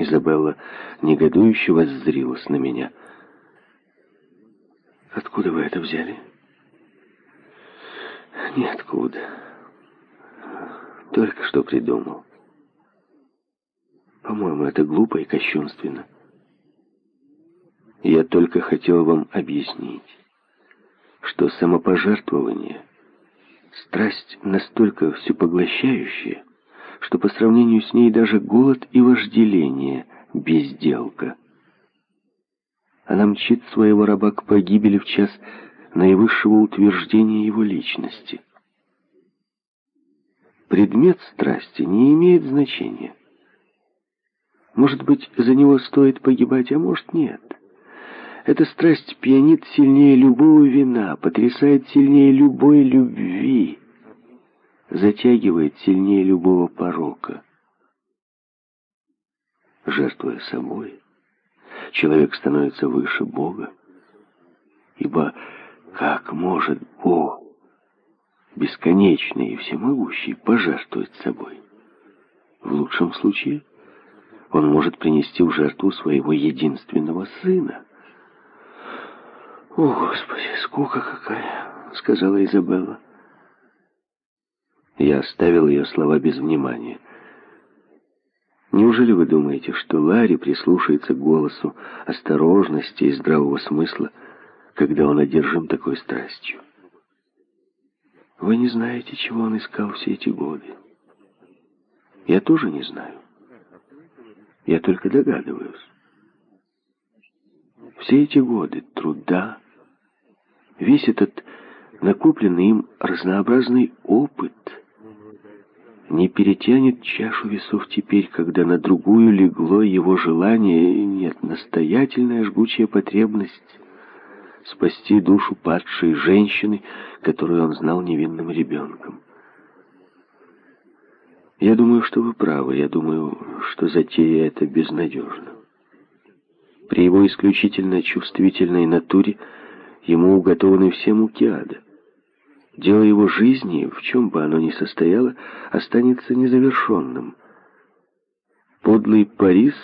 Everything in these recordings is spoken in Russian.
Изабелла негодующе воззрилась на меня. «Откуда вы это взяли?» «Ниоткуда. Только что придумал. По-моему, это глупо и кощунственно. Я только хотел вам объяснить, что самопожертвование — страсть настолько всепоглощающая, что по сравнению с ней даже голод и вожделение — безделка. Она мчит своего раба к погибели в час наивысшего утверждения его личности. Предмет страсти не имеет значения. Может быть, за него стоит погибать, а может, нет. Эта страсть пьянит сильнее любого вина, потрясает сильнее любой любви, затягивает сильнее любого порока. Жертвуя собой, человек становится выше Бога, ибо как может Бог, бесконечный и всемогущий, пожертвовать собой? В лучшем случае он может принести в жертву своего единственного сына. «О, Господи, скука какая!» — сказала Изабелла. Я оставил ее слова без внимания. Неужели вы думаете, что Ларри прислушается к голосу осторожности и здравого смысла, когда он одержим такой страстью? Вы не знаете, чего он искал все эти годы. Я тоже не знаю. Я только догадываюсь. Все эти годы труда, весь этот накопленный им разнообразный опыт не перетянет чашу весов теперь, когда на другую легло его желание, нет, настоятельная жгучая потребность спасти душу падшей женщины, которую он знал невинным ребенком. Я думаю, что вы правы. Я думаю, что затея эта безнадежна. При его исключительно чувствительной натуре ему уготованы все муки ада. Дело его жизни, в чем бы оно ни состояло, останется незавершенным. Подлый Парис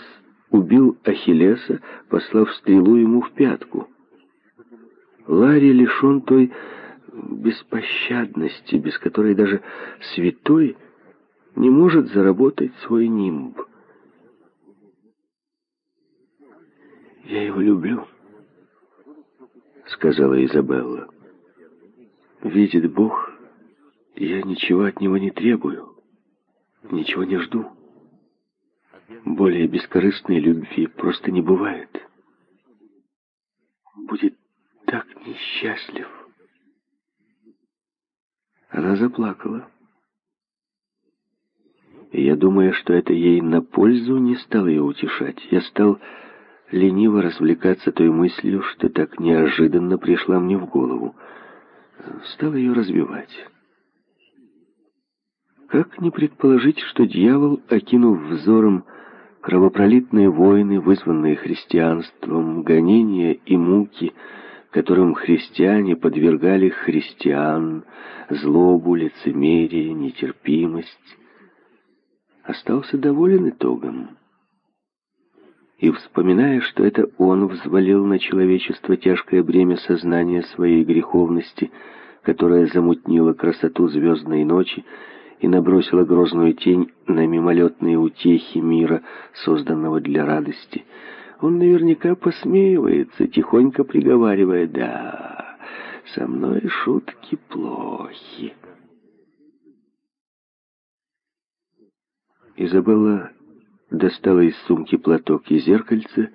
убил Ахиллеса, послав стрелу ему в пятку. Ларри лишен той беспощадности, без которой даже святой не может заработать свой нимб. «Я его люблю», — сказала Изабелла. «Видит Бог, я ничего от него не требую, ничего не жду. Более бескорыстной любви просто не бывает. Будет так несчастлив». Она заплакала. И я, думая, что это ей на пользу, не стал ее утешать. Я стал лениво развлекаться той мыслью, что так неожиданно пришла мне в голову. Стал ее развивать. Как не предположить, что дьявол, окинув взором кровопролитные войны, вызванные христианством, гонения и муки, которым христиане подвергали христиан, злобу, лицемерие, нетерпимость, остался доволен итогом. И, вспоминая, что это он взвалил на человечество тяжкое бремя сознания своей греховности, которая замутнила красоту звездной ночи и набросила грозную тень на мимолетные утехи мира, созданного для радости, он наверняка посмеивается, тихонько приговаривая «Да, со мной шутки плохи». Изабелла достала из сумки платок и зеркальце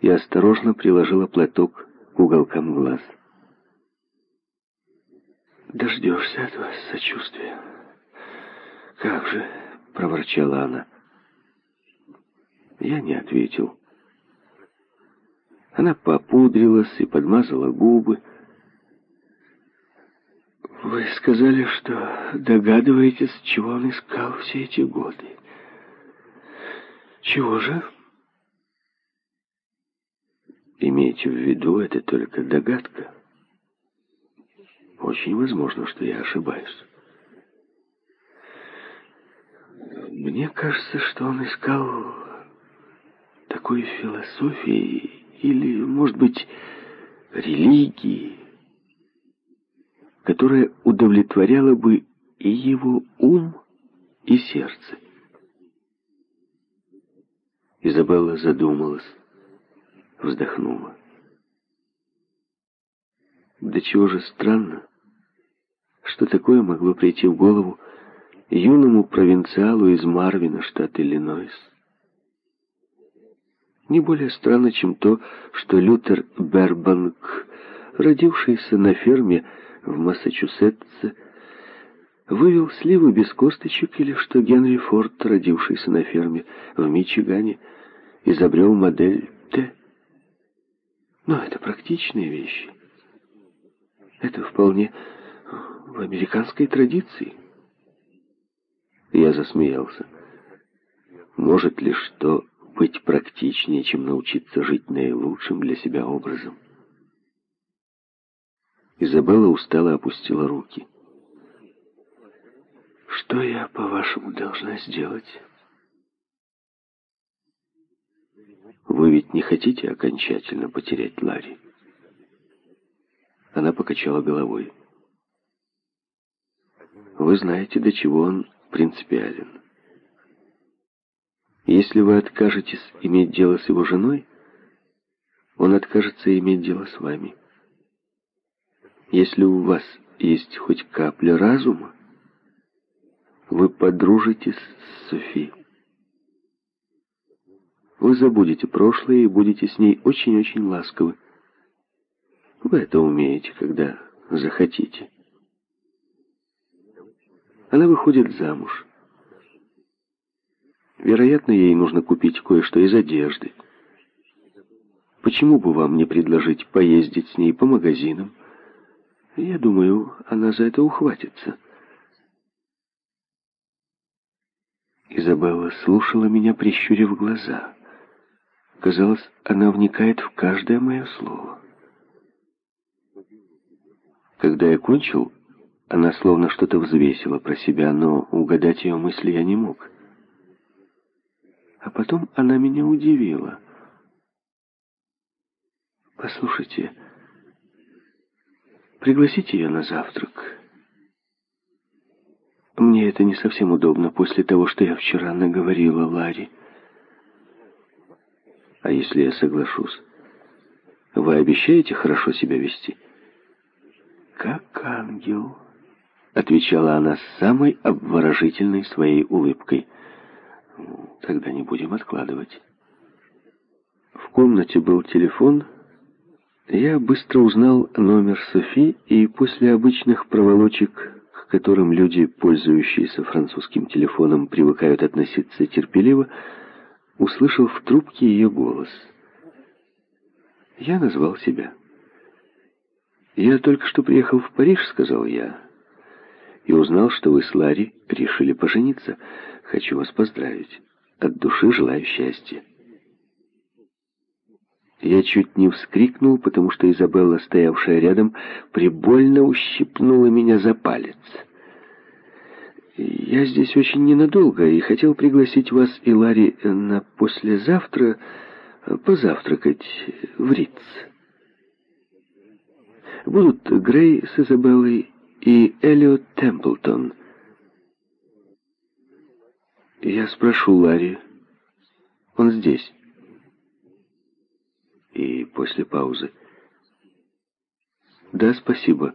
и осторожно приложила платок к уголкам глаз. «Дождешься от вас сочувствия». «Как же!» — проворчала она. Я не ответил. Она попудрилась и подмазала губы. «Вы сказали, что догадываетесь, чего он искал все эти годы. Чего же?» «Имейте в виду, это только догадка. Очень возможно, что я ошибаюсь». «Мне кажется, что он искал такой философии или, может быть, религии, которая удовлетворяла бы и его ум, и сердце. Изабелла задумалась, вздохнула. Да чего же странно, что такое могло прийти в голову юному провинциалу из Марвина, штат Иллинойс. Не более странно, чем то, что Лютер Бербанк, родившийся на ферме в Массачусетсе, вывел сливы без косточек, или что Генри Форд, родившийся на ферме в Мичигане, изобрел модель Т. Но это практичные вещи. Это вполне в американской традиции. Я засмеялся. Может ли что быть практичнее, чем научиться жить наилучшим для себя образом? Изабелла устало опустила руки. «Что я, по-вашему, должна сделать?» «Вы ведь не хотите окончательно потерять Ларри?» Она покачала головой. «Вы знаете, до чего он принципиален. Если вы откажетесь иметь дело с его женой, он откажется иметь дело с вами. Если у вас есть хоть капля разума, вы подружитесь с Софи. Вы забудете прошлое и будете с ней очень-очень ласковы. Вы это умеете, когда захотите. Она выходит замуж. Вероятно, ей нужно купить кое-что из одежды. Почему бы вам не предложить поездить с ней по магазинам? Я думаю, она за это ухватится. Изабелла слушала меня, прищурив глаза. Казалось, она вникает в каждое мое слово. Когда я кончил, она словно что-то взвесила про себя, но угадать ее мысли я не мог. А потом она меня удивила. «Послушайте, пригласите ее на завтрак. Мне это не совсем удобно после того, что я вчера наговорила Ларе. А если я соглашусь? Вы обещаете хорошо себя вести?» «Как ангел», — отвечала она с самой обворожительной своей улыбкой. «Тогда не будем откладывать». В комнате был телефон. Я быстро узнал номер Софи, и после обычных проволочек, к которым люди, пользующиеся французским телефоном, привыкают относиться терпеливо, услышал в трубке ее голос. Я назвал себя. «Я только что приехал в Париж», — сказал я, «и узнал, что вы с Ларри решили пожениться. Хочу вас поздравить. От души желаю счастья». Я чуть не вскрикнул, потому что Изабелла, стоявшая рядом, прибольно ущипнула меня за палец. «Я здесь очень ненадолго и хотел пригласить вас и Ларри на послезавтра позавтракать в Риц». Будут Грей с Изабеллой и Эллиот Темплтон. Я спрошу Ларри. Он здесь. И после паузы. Да, спасибо.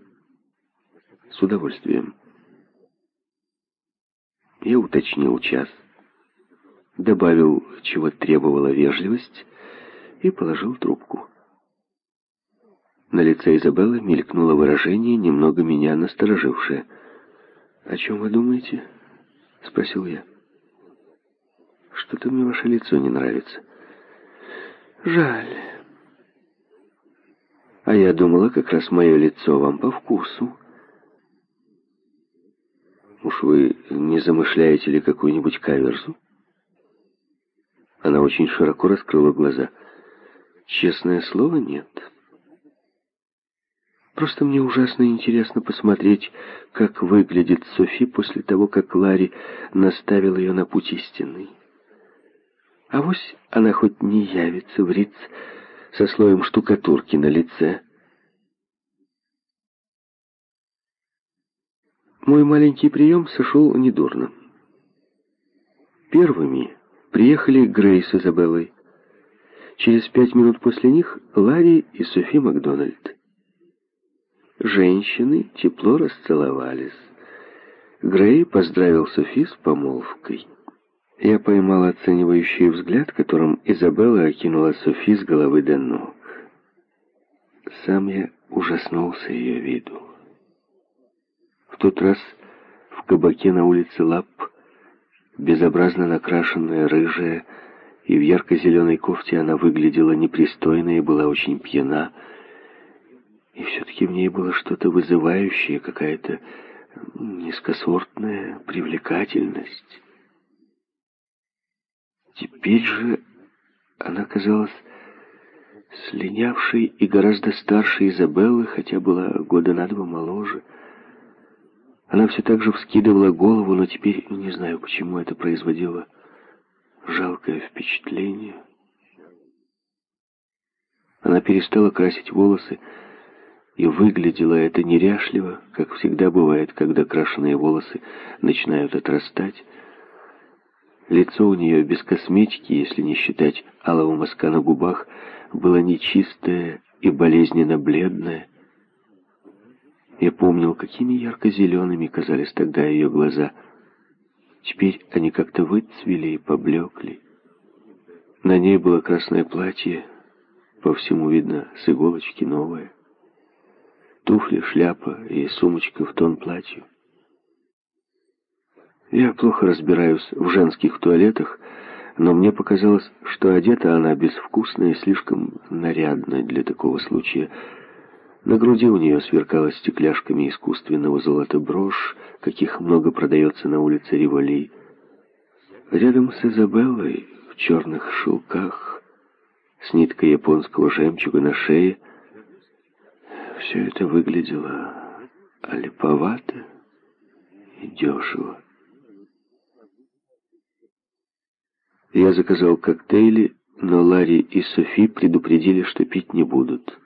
С удовольствием. Я уточнил час, добавил, чего требовала вежливость, и положил трубку. На лице Изабеллы мелькнуло выражение, немного меня насторожившее. «О чем вы думаете?» — спросил я. «Что-то мне ваше лицо не нравится». «Жаль. А я думала, как раз мое лицо вам по вкусу». «Уж вы не замышляете ли какую-нибудь каверзу?» Она очень широко раскрыла глаза. «Честное слово, нет». Просто мне ужасно интересно посмотреть, как выглядит Софи после того, как Ларри наставил ее на путь истинный. А вось она хоть не явится в Риц со слоем штукатурки на лице. Мой маленький прием сошел недурно. Первыми приехали Грейс с Изабеллой. Через пять минут после них Ларри и Софи Макдональд. Женщины тепло расцеловались. Грей поздравил Софи с помолвкой. Я поймал оценивающий взгляд, которым Изабелла окинула Софи с головы до ног. Сам я ужаснулся ее виду. Тот раз в кабаке на улице Лап, безобразно накрашенная, рыжая, и в ярко-зеленой кофте она выглядела непристойно и была очень пьяна, и все-таки в ней было что-то вызывающее, какая-то низкосортная привлекательность. Теперь же она казалась слинявшей и гораздо старше Изабеллы, хотя была года на два моложе. Она все так же вскидывала голову, но теперь не знаю, почему это производило жалкое впечатление. Она перестала красить волосы, и выглядело это неряшливо, как всегда бывает, когда крашеные волосы начинают отрастать. Лицо у нее без косметики, если не считать алого мазка на губах, было нечистое и болезненно бледное. Я помнил, какими ярко-зелеными казались тогда ее глаза. Теперь они как-то выцвели и поблекли. На ней было красное платье, по всему видно, с иголочки новое. Туфли, шляпа и сумочка в тон платью. Я плохо разбираюсь в женских туалетах, но мне показалось, что одета она безвкусно и слишком нарядно для такого случая — на груди у нее сверкала стекляшками искусственного золота брошь, каких много продается на улице Риволи. Рядом с Изабеллой в черных шелках, с ниткой японского жемчуга на шее, все это выглядело олиповато и дешево. Я заказал коктейли, но Ларри и Софи предупредили, что пить не будут.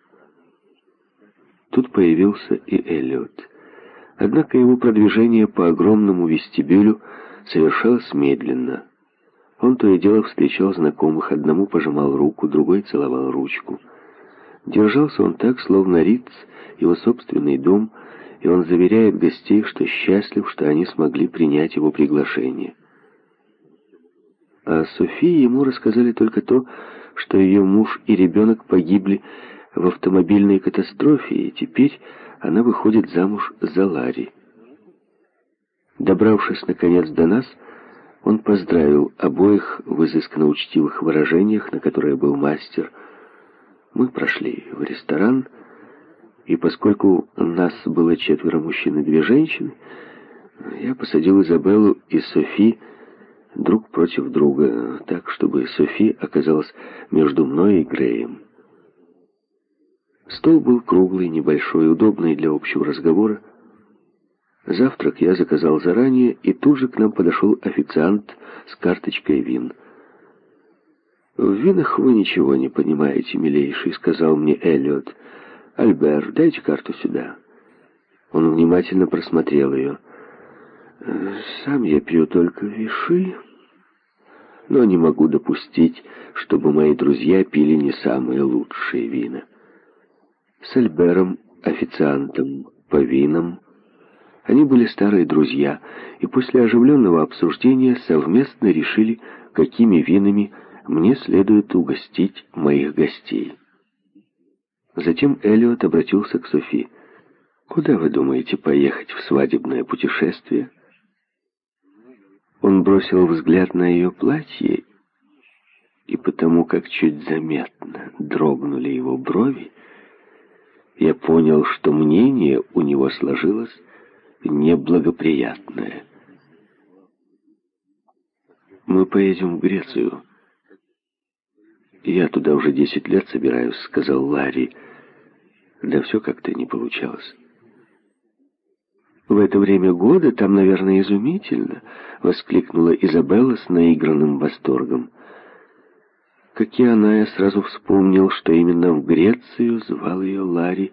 Тут появился и Эллиот. Однако его продвижение по огромному вестибюлю совершалось медленно. Он то и дело встречал знакомых, одному пожимал руку, другой целовал ручку. Держался он так, словно Риц, его собственный дом, и он заверяет гостей, что счастлив, что они смогли принять его приглашение. А Софии ему рассказали только то, что ее муж и ребенок погибли в автомобильной катастрофе, и теперь она выходит замуж за Ларри. Добравшись, наконец, до нас, он поздравил обоих в изысканно учтивых выражениях, на которые был мастер. Мы прошли в ресторан, и поскольку нас было четверо мужчин и две женщины, я посадил Изабеллу и Софи друг против друга, так, чтобы Софи оказалась между мной и Греем. Стол был круглый, небольшой, удобный для общего разговора. Завтрак я заказал заранее, и тут же к нам подошел официант с карточкой вин. «В винах вы ничего не понимаете, милейший», — сказал мне Эллиот. «Альбер, дайте карту сюда». Он внимательно просмотрел ее. «Сам я пью только виши, но не могу допустить, чтобы мои друзья пили не самые лучшие вина» с Альбером, официантом, по винам. Они были старые друзья, и после оживленного обсуждения совместно решили, какими винами мне следует угостить моих гостей. Затем Эллиот обратился к Софи. «Куда вы думаете поехать в свадебное путешествие?» Он бросил взгляд на ее платье, и потому как чуть заметно дрогнули его брови, я понял, что мнение у него сложилось неблагоприятное. «Мы поедем в Грецию». «Я туда уже десять лет собираюсь», — сказал Ларри. Да все как-то не получалось. «В это время года там, наверное, изумительно», — воскликнула Изабелла с наигранным восторгом. Как и она, я сразу вспомнил, что именно в Грецию звал ее Ларри,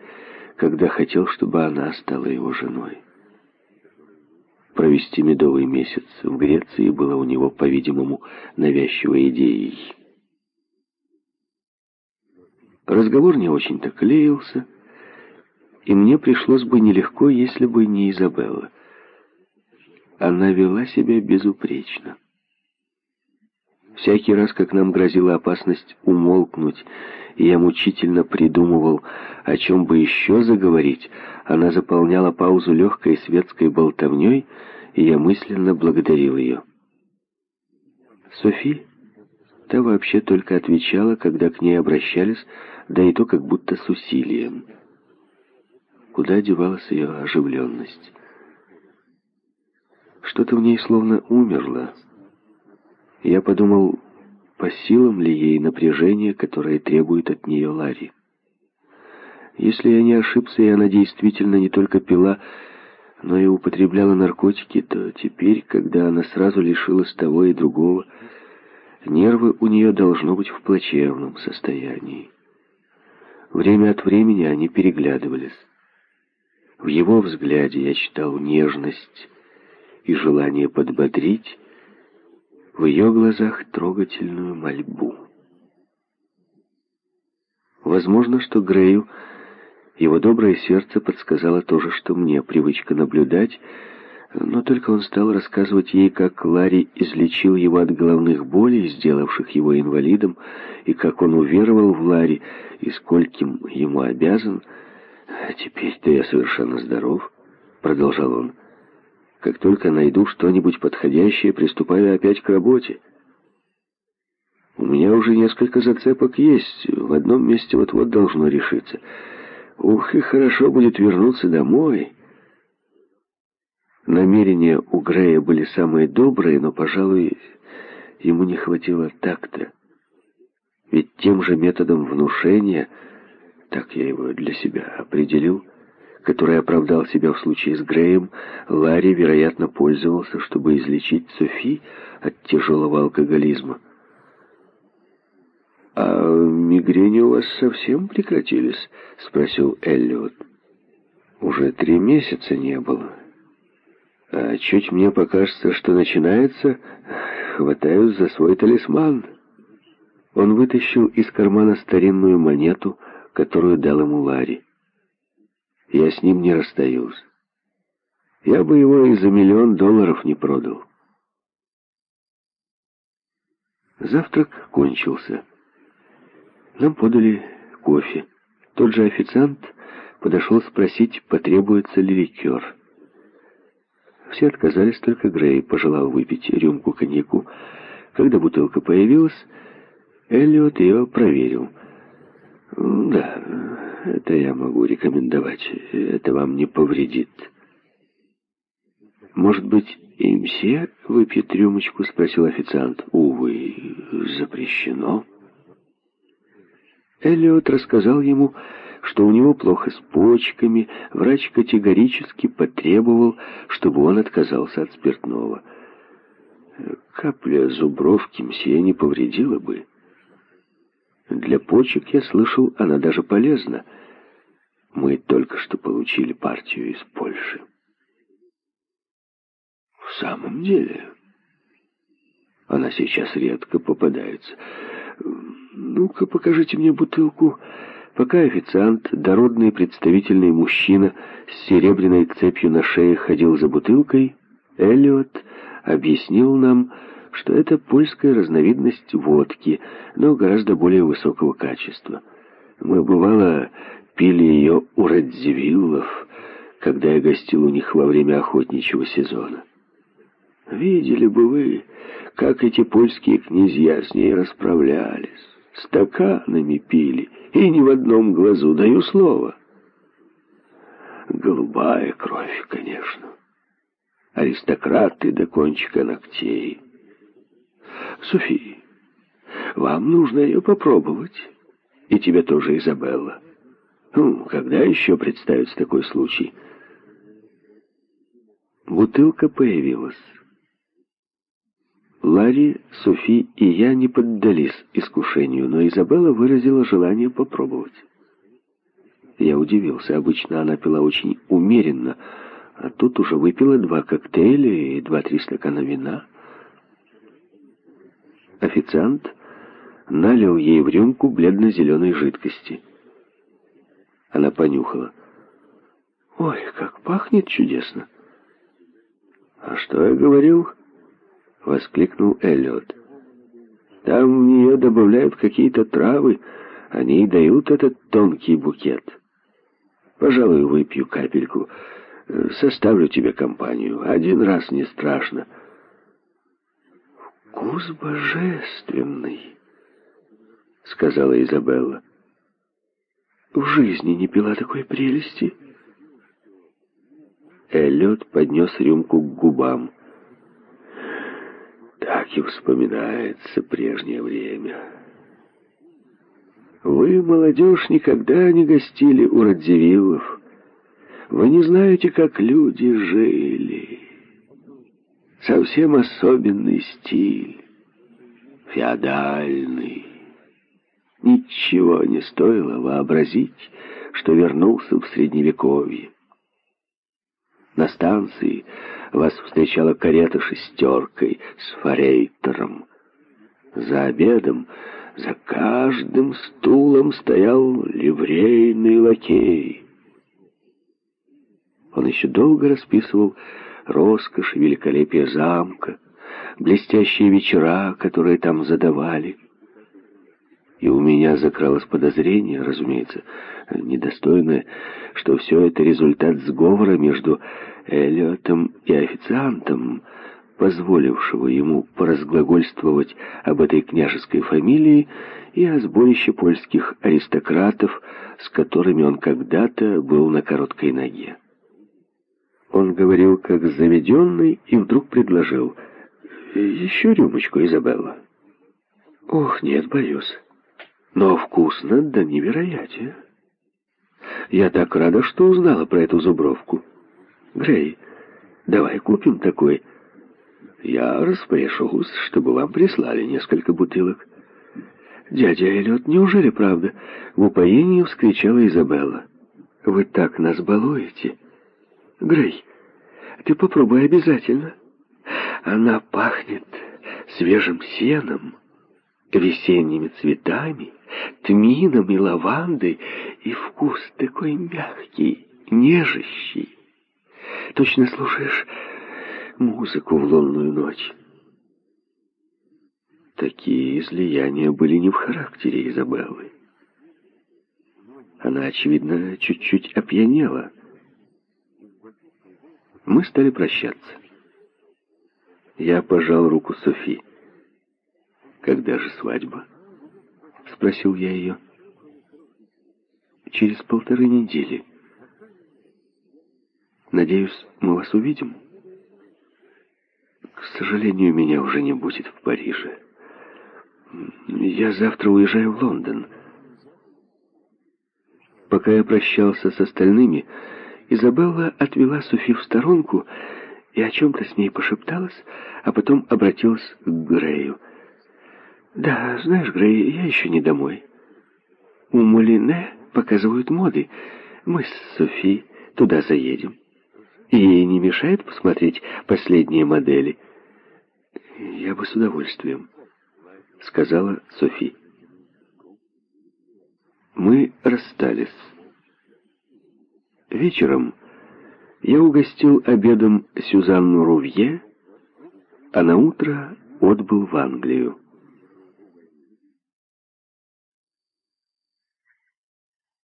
когда хотел, чтобы она стала его женой. Провести медовый месяц в Греции было у него, по-видимому, навязчивой идеей. Разговор не очень-то клеился, и мне пришлось бы нелегко, если бы не Изабелла. Она вела себя безупречно. Всякий раз, как нам грозила опасность умолкнуть, и я мучительно придумывал, о чем бы еще заговорить, она заполняла паузу легкой светской болтовней, и я мысленно благодарил ее. Софи, та вообще только отвечала, когда к ней обращались, да и то как будто с усилием. Куда девалась ее оживленность? Что-то в ней словно умерло. Я подумал, по силам ли ей напряжение, которое требует от нее Ларри. Если я не ошибся, и она действительно не только пила, но и употребляла наркотики, то теперь, когда она сразу лишилась того и другого, нервы у нее должно быть в плачевном состоянии. Время от времени они переглядывались. В его взгляде я читал нежность и желание подбодрить, в ее глазах трогательную мольбу. Возможно, что Грею его доброе сердце подсказало то же, что мне, привычка наблюдать, но только он стал рассказывать ей, как Ларри излечил его от головных болей, сделавших его инвалидом, и как он уверовал в Ларри, и скольким ему обязан. «А теперь-то я совершенно здоров», — продолжал он. Как только найду что-нибудь подходящее, приступаю опять к работе. У меня уже несколько зацепок есть. В одном месте вот-вот должно решиться. Ух, и хорошо будет вернуться домой. Намерения у Грея были самые добрые, но, пожалуй, ему не хватило такта. Ведь тем же методом внушения, так я его для себя определил, который оправдал себя в случае с Греем, Ларри, вероятно, пользовался, чтобы излечить Софи от тяжелого алкоголизма. «А мигрени у вас совсем прекратились?» — спросил Эллиот. «Уже три месяца не было. А чуть мне покажется, что начинается, хватаюсь за свой талисман». Он вытащил из кармана старинную монету, которую дал ему Ларри. Я с ним не расстаюсь. Я бы его и за миллион долларов не продал. Завтрак кончился. Нам подали кофе. Тот же официант подошел спросить, потребуется ли ликер. Все отказались, только Грей пожелал выпить рюмку коньяку. Когда бутылка появилась, Эллиот ее проверил. «Да, это я могу рекомендовать. Это вам не повредит. Может быть, и мсье выпьет рюмочку? Спросил официант. Увы, запрещено. Эллиот рассказал ему, что у него плохо с почками. Врач категорически потребовал, чтобы он отказался от спиртного. Капля зубровки мсье не повредила бы. Для почек, я слышал, она даже полезна. Мы только что получили партию из Польши. В самом деле, она сейчас редко попадается. Ну-ка, покажите мне бутылку. Пока официант, дородный представительный мужчина с серебряной цепью на шее ходил за бутылкой, Эллиот объяснил нам, что это польская разновидность водки, но гораздо более высокого качества. Мы, бывало, пили ее у Радзивиллов, когда я гостил у них во время охотничьего сезона. Видели бы вы, как эти польские князья с ней расправлялись. Стаканами пили, и ни в одном глазу, даю слово. Голубая кровь, конечно. Аристократы до кончика ногтей. Софи, вам нужно ее попробовать. И тебе тоже, Изабелла. Ну, когда еще представится такой случай? Бутылка появилась. Ларри, Софи и я не поддались искушению, но Изабелла выразила желание попробовать. Я удивился. Обычно она пила очень умеренно, а тут уже выпила два коктейля и два-три стакана вина. Официант налил ей в рюмку бледно-зеленой жидкости. Она понюхала. «Ой, как пахнет чудесно!» «А что я говорил?» — воскликнул Эллиот. «Там в нее добавляют какие-то травы, они и дают этот тонкий букет. Пожалуй, выпью капельку, составлю тебе компанию. Один раз не страшно». «Вкус божественный!» — сказала Изабелла. «В жизни не пила такой прелести». Эллиот поднес рюмку к губам. Так и вспоминается прежнее время. Вы, молодежь, никогда не гостили у Радзивиллов. Вы не знаете, как люди жили. Совсем особенный стиль, феодальный. Ничего не стоило вообразить, что вернулся в Средневековье. На станции вас встречала карета шестеркой с форейтером. За обедом за каждым стулом стоял ливрейный лакей. Он еще долго расписывал роскошь и великолепие замка, блестящие вечера, которые там задавали. И у меня закралось подозрение, разумеется, недостойное, что все это результат сговора между Эллиотом и официантом, позволившего ему поразглагольствовать об этой княжеской фамилии и о сборище польских аристократов, с которыми он когда-то был на короткой ноге. Он говорил как заведенный и вдруг предложил «Еще рюмочку, Изабелла». «Ох, нет, боюсь. Но вкусно до невероятия. Я так рада, что узнала про эту зубровку. Грей, давай купим такой. Я распоряжусь, чтобы вам прислали несколько бутылок. Дядя Эллиот, неужели правда? В упоении вскричала Изабелла. Вы так нас балуете. Грей, ты попробуй обязательно. Она пахнет свежим сеном, весенними цветами, тмином и лавандой, и вкус такой мягкий, нежащий. Точно слушаешь музыку в лунную ночь. Такие излияния были не в характере Изабеллы. Она, очевидно, чуть-чуть опьянела. Мы стали прощаться. Я пожал руку Софи. «Когда же свадьба?» — спросил я ее. «Через полторы недели. Надеюсь, мы вас увидим?» «К сожалению, меня уже не будет в Париже. Я завтра уезжаю в Лондон». Пока я прощался с остальными, Изабелла отвела Софи в сторонку и о чем-то с ней пошепталась, а потом обратилась к Грею. «Да, знаешь, Грей, я еще не домой. У Мулине показывают моды. Мы с Софи туда заедем. Ей не мешает посмотреть последние модели?» «Я бы с удовольствием», — сказала Софи. Мы расстались. Вечером я угостил обедом Сюзанну Рувье, а на утро отбыл в Англию.